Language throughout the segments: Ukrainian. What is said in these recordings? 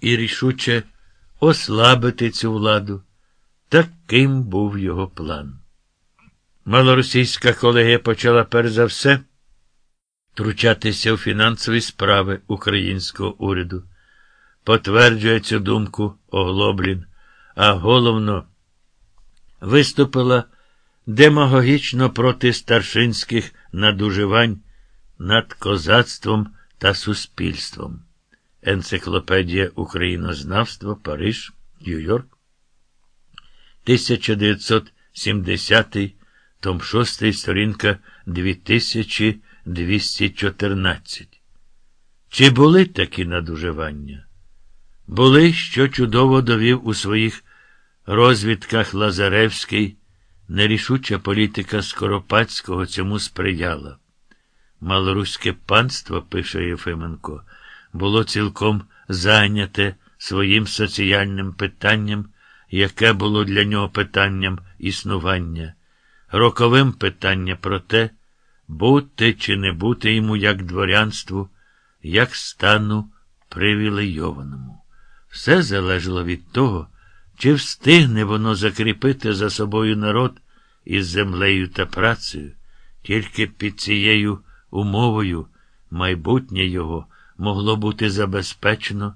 і рішуче ослабити цю владу. Таким був його план. Малоросійська колегія почала перш за все втручатися у фінансові справи українського уряду. Потверджує цю думку Оглоблін, а головно виступила демагогічно проти старшинських надуживань над козацтвом та суспільством. Енциклопедія Українознавства, Париж, Нью-Йорк, 1970, том 6, сторінка 2214. Чи були такі надуживання? Були, що чудово довів у своїх розвідках Лазаревський, нерішуча політика Скоропадського цьому сприяла. Малоруське панство, пише Єфименко, було цілком зайняте своїм соціальним питанням, яке було для нього питанням існування, роковим питання про те, бути чи не бути йому як дворянству, як стану привілейованому. Все залежало від того, чи встигне воно закріпити за собою народ із землею та працею, тільки під цією умовою майбутнє його могло бути забезпечено,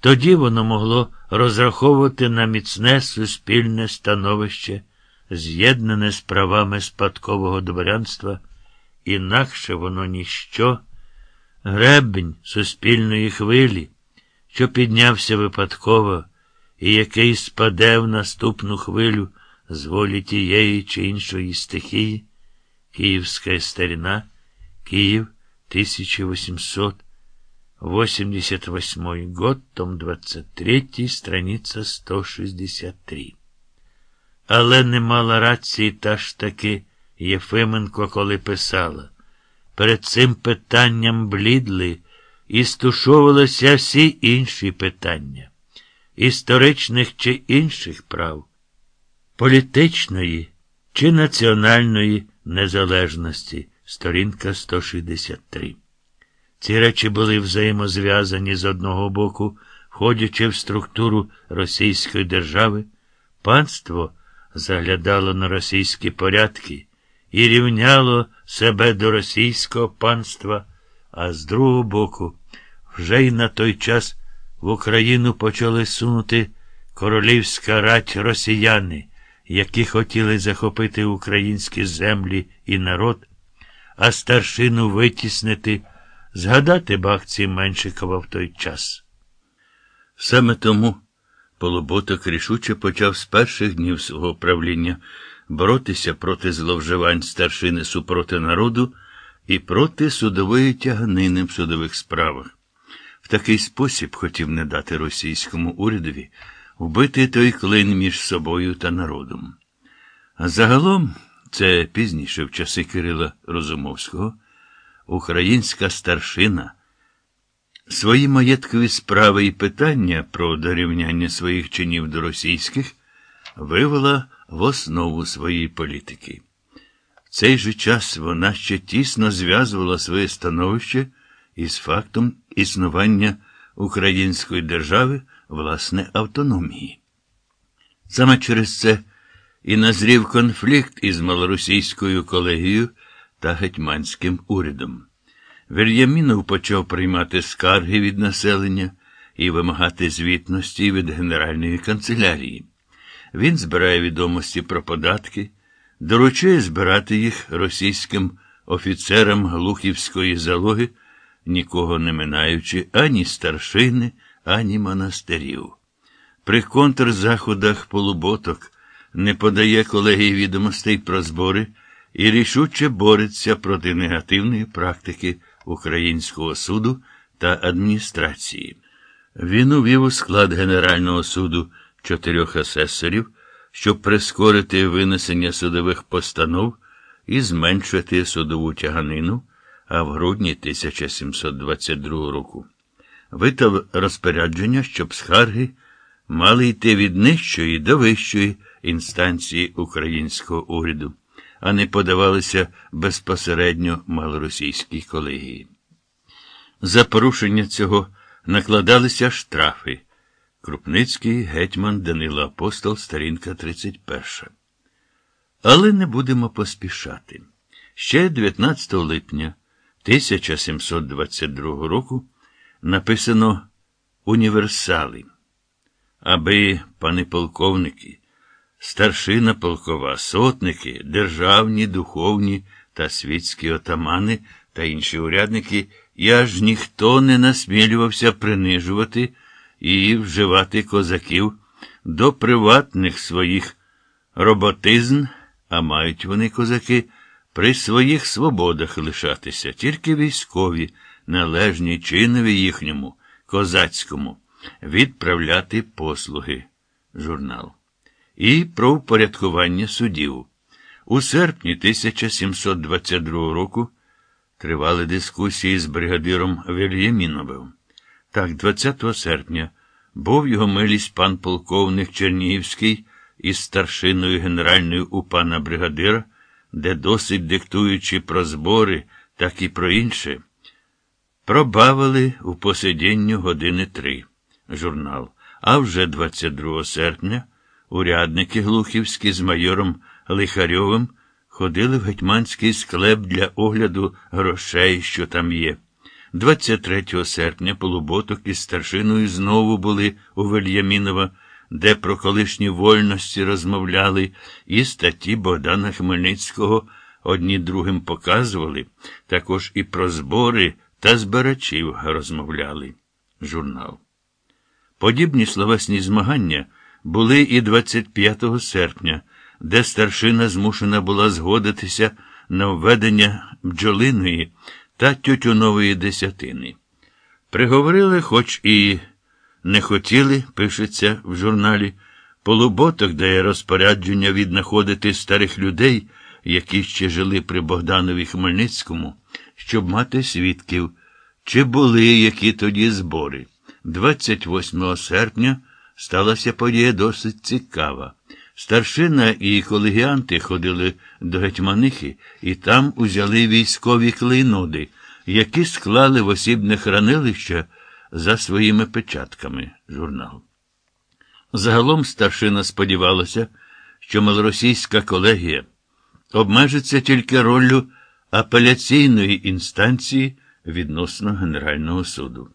тоді воно могло розраховувати на міцне суспільне становище, з'єднане з правами спадкового дворянства, інакше воно ніщо, гребень суспільної хвилі, що піднявся випадково і який спаде в наступну хвилю з волі тієї чи іншої стихії, Київська старіна, Київ 1888 год, том 23, страниця 163. Але не мала рації та ж таки Єфименко, коли писала. Перед цим питанням блідли і стушовувалися всі інші питання історичних чи інших прав, політичної чи національної незалежності, сторінка 163. Ці речі були взаємозв'язані з одного боку, входячи в структуру Російської держави, панство заглядало на російські порядки і рівняло себе до російського панства, а з другого боку, вже й на той час в Україну почали сунути королівська рать росіяни, які хотіли захопити українські землі і народ, а старшину витіснити, згадати бакці Меншикова в той час. Саме тому Полуботок рішуче почав з перших днів свого правління боротися проти зловживань старшини супроти народу і проти судової тяганини в судових справах В такий спосіб хотів не дати російському урядові вбити той клин між собою та народом. А загалом, це пізніше в часи Кирила Розумовського, українська старшина свої маєткові справи і питання про дорівняння своїх чинів до російських вивела в основу своєї політики. В цей же час вона ще тісно зв'язувала своє становище із фактом існування української держави власне автономії. Саме через це і назрів конфлікт із малоросійською колегією та гетьманським урядом. Вільямінов почав приймати скарги від населення і вимагати звітності від Генеральної канцелярії. Він збирає відомості про податки, доручує збирати їх російським офіцерам Глухівської залоги нікого не минаючи ані старшини, ані монастирів. При контрзаходах полуботок не подає колегії відомостей про збори і рішуче бореться проти негативної практики українського суду та адміністрації. Він увів у склад Генерального суду чотирьох асесорів, щоб прискорити винесення судових постанов і зменшити судову тяганину а в грудні 1722 року видав розпорядження, щоб скарги мали йти від нижчої до вищої інстанції українського уряду, а не подавалися безпосередньо малоросійській колегії. За порушення цього накладалися штрафи. Крупницький гетьман Данило Апостол, сторінка 31. Але не будемо поспішати. Ще 19 липня 1722 року написано Універсали. Аби, пани полковники, старшина полкова, сотники, державні, духовні та світські отамани та інші урядники, і аж ніхто не насмілювався принижувати і вживати козаків до приватних своїх роботизн, а мають вони козаки при своїх свободах лишатися, тільки військові, належні чинові їхньому, козацькому, відправляти послуги. Журнал. І про впорядкування судів. У серпні 1722 року тривали дискусії з бригадиром Вельяміновим. Так, 20 серпня був його милість пан полковник Чернігівський із старшиною генеральною у пана бригадира, де досить диктуючи про збори, так і про інше, пробавили у посидінню години три. Журнал. А вже 22 серпня урядники Глухівські з майором Лихарьовим ходили в гетьманський склеп для огляду грошей, що там є. 23 серпня полуботок із старшиною знову були у Вельямінова, де про колишні вольності розмовляли, і статті Богдана Хмельницького одні другим показували, також і про збори та збирачів розмовляли. Журнал. Подібні словесні змагання були і 25 серпня, де старшина змушена була згодитися на введення бджолиної та тютюнової десятини. Приговорили, хоч і не хотіли, пишеться в журналі, полуботок дає розпорядження віднаходити старих людей, які ще жили при Богданові Хмельницькому, щоб мати свідків, чи були які тоді збори. 28 серпня сталася подія досить цікава. Старшина і колегіанти ходили до Гетьманихи і там узяли військові клейноди, які склали в осібне хранилище за своїми печатками журнал. Загалом старшина сподівалася, що малоросійська колегія обмежиться тільки роллю апеляційної інстанції відносно Генерального суду.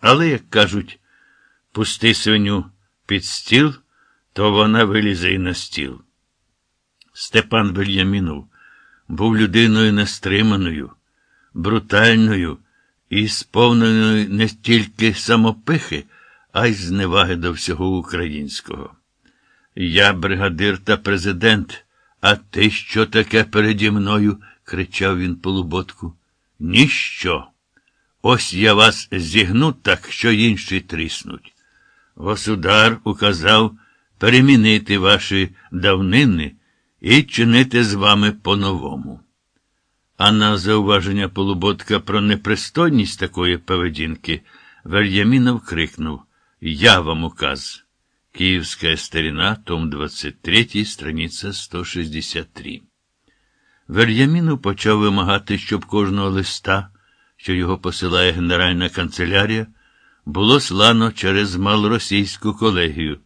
Але, як кажуть, пусти свиню під стіл то вона вилізе і на стіл. Степан Вельямінов був людиною нестриманою, брутальною і сповненою не тільки самопихи, а й зневаги до всього українського. Я бригадир та президент, а ти що таке переді мною? кричав він полуботку. Ніщо. Ось я вас зігну так, що інші тріснуть. Государ указав перемінити ваші давнини і чинити з вами по-новому. А на зауваження полуботка про непристойність такої поведінки Вельямінов крикнув Я вам указ. Київська старина, том 23, страниця 163. Вельямінов почав вимагати, щоб кожного листа, що його посилає Генеральна канцелярія, було слано через малоросійську колегію.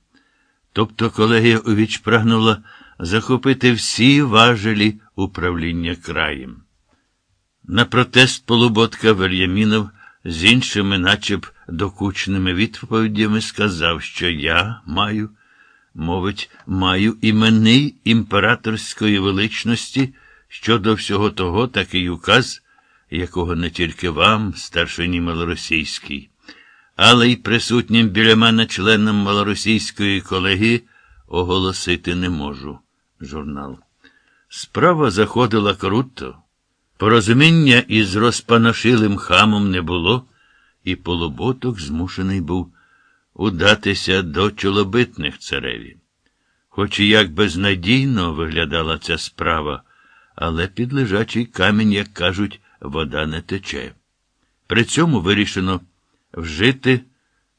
Тобто колегія увіч прагнула захопити всі важелі управління краєм. На протест полуботка Вельямінов з іншими, начеб докучними відповідями сказав, що я маю, мовить, маю іменний імператорської величності щодо всього того такий указ, якого не тільки вам, старшині малоросійській, але й присутнім біля мене членам малоросійської колегії оголосити не можу. Журнал. Справа заходила круто. Порозуміння із розпанашилим хамом не було, і полуботок змушений був удатися до чолобитних цареві. Хоч і як безнадійно виглядала ця справа, але під лежачий камінь, як кажуть, вода не тече. При цьому вирішено вжити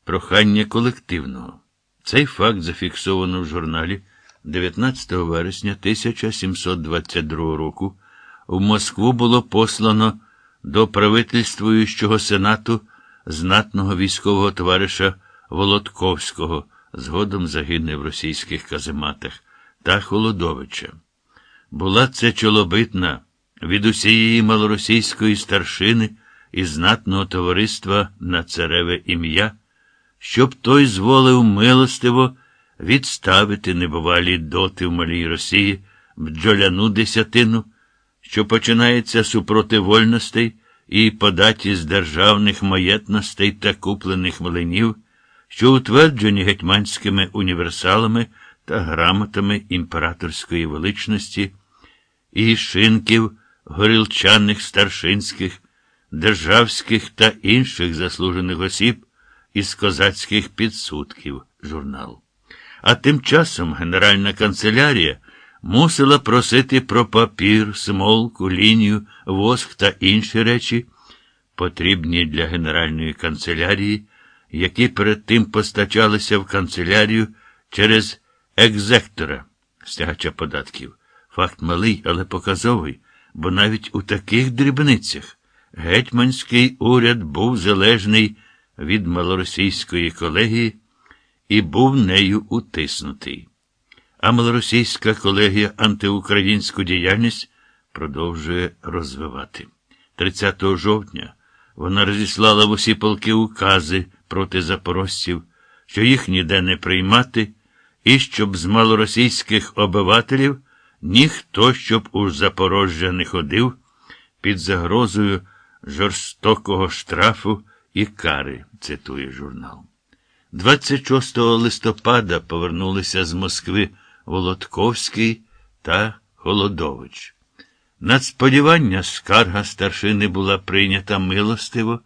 прохання колективного. Цей факт зафіксовано в журналі 19 вересня 1722 року. В Москву було послано до правительствуючого сенату знатного військового товариша Володковського, згодом загине в російських казематах, та Холодовича. Була це чолобитна від усієї малоросійської старшини і знатного товариства на цареве ім'я, щоб той зволив милостиво відставити небувалі доти в малій Росії бджоляну десятину, що починається супроти вольностей і податі з державних маєтностей та куплених млинів, що утверджені гетьманськими універсалами та грамотами імператорської величності, і шинків горілчаних старшинських, державських та інших заслужених осіб із козацьких підсудків журнал. А тим часом Генеральна канцелярія мусила просити про папір, смолку, лінію, воск та інші речі, потрібні для Генеральної канцелярії, які перед тим постачалися в канцелярію через екзектора стягача податків. Факт малий, але показовий, бо навіть у таких дрібницях гетьманський уряд був залежний від малоросійської колегії і був нею утиснутий. А малоросійська колегія антиукраїнську діяльність продовжує розвивати. 30 жовтня вона розіслала в усі полки укази проти запорожців, що їх ніде не приймати, і щоб з малоросійських обивателів ніхто щоб у Запорожжя не ходив під загрозою жорстокого штрафу і кари, цитує журнал. 26 листопада повернулися з Москви Володковський та Холодович. Надсподівання скарга старшини була прийнята милостиво,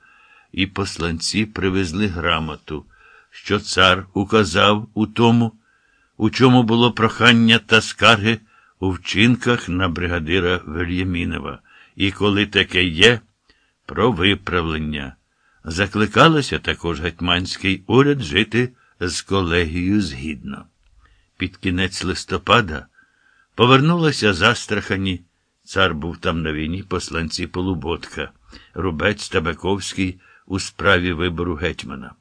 і посланці привезли грамоту, що цар указав у тому, у чому було прохання та скарги у вчинках на бригадира Вельямінова, і коли таке є, про виправлення. Закликалося також гетьманський уряд жити з колегією згідно. Під кінець листопада повернулася застрахані. Цар був там на війні посланці Полуботка, Рубець Табаковський у справі вибору гетьмана.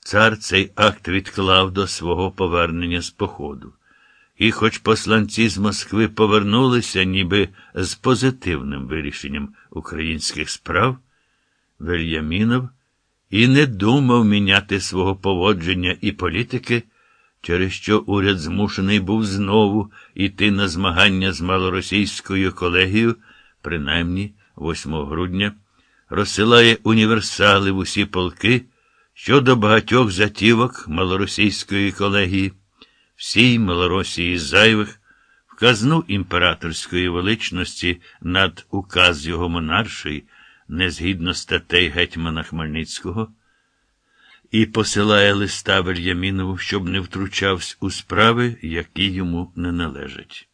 Цар цей акт відклав до свого повернення з походу. І, хоч посланці з Москви повернулися ніби з позитивним вирішенням українських справ, Вельямінов і не думав міняти свого поводження і політики, через що уряд змушений був знову йти на змагання з малоросійською колегією, принаймні 8 грудня, розсилає універсали в усі полки щодо багатьох затівок малоросійської колегії, всій Малоросії зайвих, в казну імператорської величності над указ його монарший не згідно статей гетьмана Хмельницького, і посилає листа Вельямінову, щоб не втручався у справи, які йому не належать.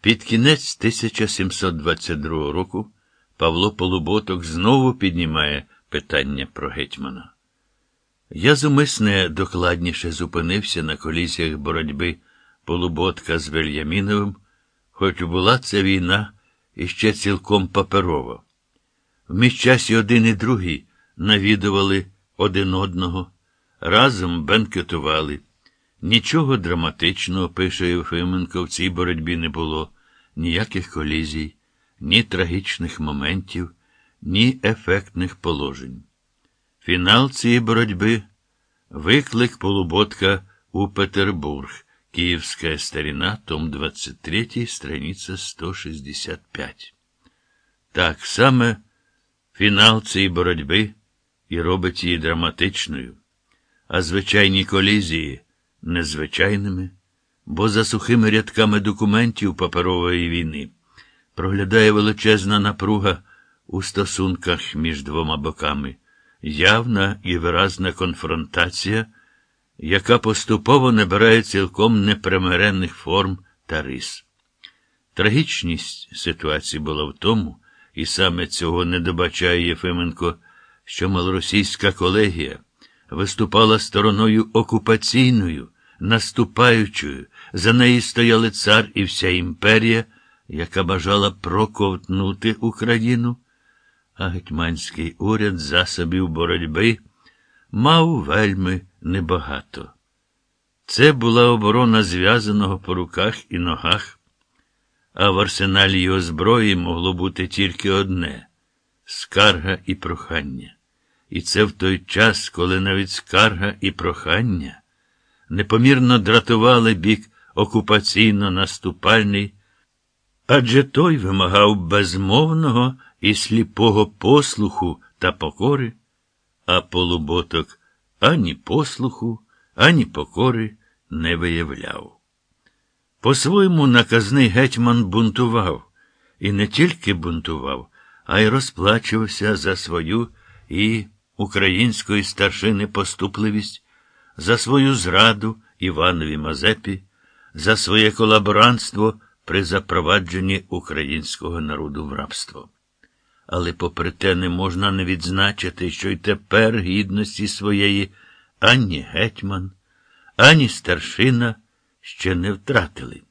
Під кінець 1722 року Павло Полуботок знову піднімає питання про гетьмана. Я зумисне докладніше зупинився на колізіях боротьби Полуботка з Вельяміновим, хоч була це війна іще цілком паперова. В міщасі один і другий навідували один одного, разом бенкетували. Нічого драматичного, пише Євфименко, в цій боротьбі не було, ніяких колізій, ні трагічних моментів, ні ефектних положень. Фінал цієї боротьби виклик полуботка у Петербург, Київська старіна, том 23, страниця 165. Так саме. Фінал цієї боротьби і робить її драматичною, а звичайні колізії незвичайними, бо за сухими рядками документів паперової війни проглядає величезна напруга у стосунках між двома боками, явна і виразна конфронтація, яка поступово набирає цілком непримиренних форм та рис. Трагічність ситуації була в тому, і саме цього не добачає Єфименко, що малоросійська колегія виступала стороною окупаційною, наступаючою, за неї стояли цар і вся імперія, яка бажала проковтнути Україну. А гетьманський уряд засобів боротьби мав вельми небагато. Це була оборона зв'язаного по руках і ногах, а в арсеналі його зброї могло бути тільки одне скарга і прохання. І це в той час, коли навіть скарга і прохання непомірно дратували бік окупаційно-наступальний, адже той вимагав безмовного і сліпого послуху та покори, а полуботок ані послуху, ані покори не виявляв. По-своєму наказний гетьман бунтував, і не тільки бунтував, а й розплачувався за свою і української старшини поступливість, за свою зраду Іванові Мазепі, за своє колаборантство при запровадженні українського народу в рабство. Але попри те не можна не відзначити, що й тепер гідності своєї ані гетьман, ані старшина ще не втратили.